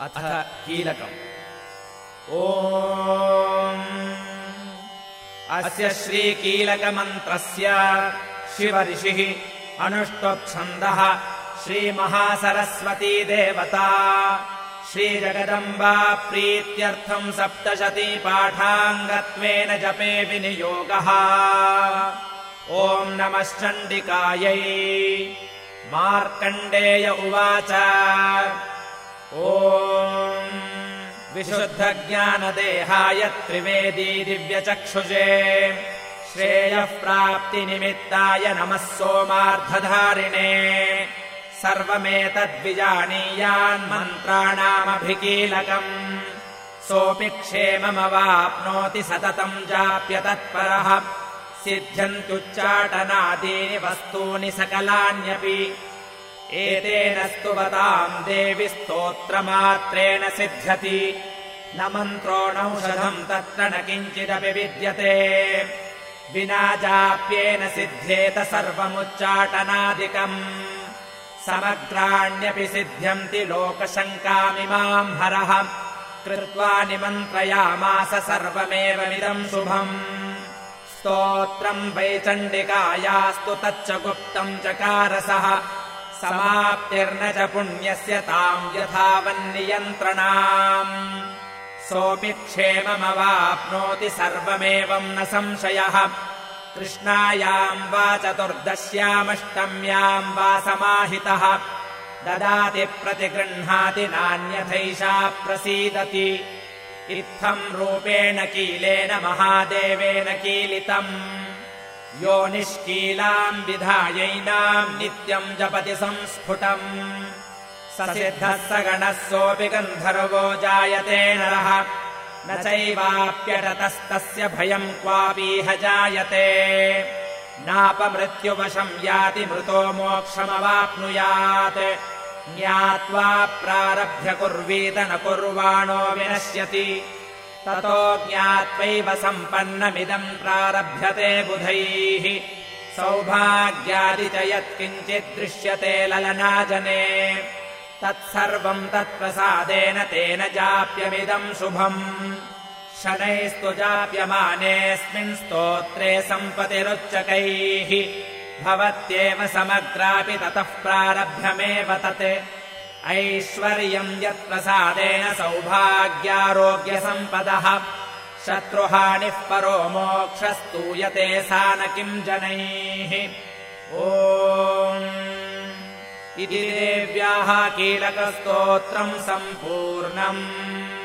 अथ कीलकम्। ओ अस्य श्रीकीलकमन्त्रस्य शिवऋषिः अनुष्टुप्छन्दः श्रीमहासरस्वती देवता श्रीजगदम्बा प्रीत्यर्थम् सप्तशती पाठाङ्गत्वेन जपे विनियोगः। ॐ नमश्चण्डिकायै। मार्कण्डेय उवाच ॐ विशुद्धज्ञानदेहाय त्रिवेदी दिव्यचक्षुषे श्रेयः प्राप्तिनिमित्ताय नमः सोमार्धधारिणे सर्वमेतद्विजानीयान्मन्त्राणामभिकीलकम् सोऽपि क्षेममवाप्नोति सततम् जाप्य तत्परः सिद्ध्यन्त्युच्चाटनादीनि वस्तूनि सकलान्यपि एतेन स्तुवताम् देवि स्तोत्रमात्रेण सिद्ध्यति। न मन्त्रोणौषधम् तत्र न किञ्चिदपि विद्यते। विना जाप्येन सिद्ध्येत सर्वमुच्चाटनादिकम्। समग्राण्यपि सिद्ध्यन्ति लोकशङ्कामिमाम् हरः। कृत्वा निमन्त्रयामास सर्वमेवमिदम् शुभम्। स्तोत्रम् वैचण्डिकायास्तु तच्च गुप्तम् चकारसः समाप्तिर्न च पुण्यस्य ताम् यथावन्नियन्त्रणाम्। सोऽपि क्षेममवाप्नोति सर्वमेवम् न संशयः। कृष्णायाम् वा चतुर्दश्यामष्टम्याम् वा समाहितः। ददाति प्रतिगृह्णाति नान्यथैषा प्रसीदति। इत्थम् रूपेण कीलेन महादेवेन कीलितम् यो निष्कीलाम् विधायैनाम् नित्यम् जपति संस्फुटम्। स सिद्धः सोऽपि गन्धर्वो जायते नरः। न चैवाप्यटतस्तस्य भयम् क्वापीह जायते नापमृत्युवशम् याति मृतो मोक्षमवाप्नुयात्। ज्ञात्वा प्रारभ्य कुर्वीत न कुर्वाणो विनश्यति ततो ज्ञात्वैव सम्पन्नमिदम् प्रारभ्यते बुधैः। सौभाग्यादि च यत्किञ्चिद्दृश्यते ललनाजने। तत्सर्वम् तत्प्रसादेन तेन जाप्यमिदम् शुभम्। शनैस्तु जाप्यमानेऽस्मिन् स्तोत्रे सम्पतिरुच्चकैः। भवत्येव समग्रापि ततः प्रारभ्यमेव तत् ऐश्वर्यम् यत्प्रसादेन सौभाग्यारोग्यसम्पदः। शत्रुहानिः परो मोक्षस्तूयते सा न किम् जनैः। ओ इति देव्याः कीलकस्तोत्रम् सम्पूर्णम्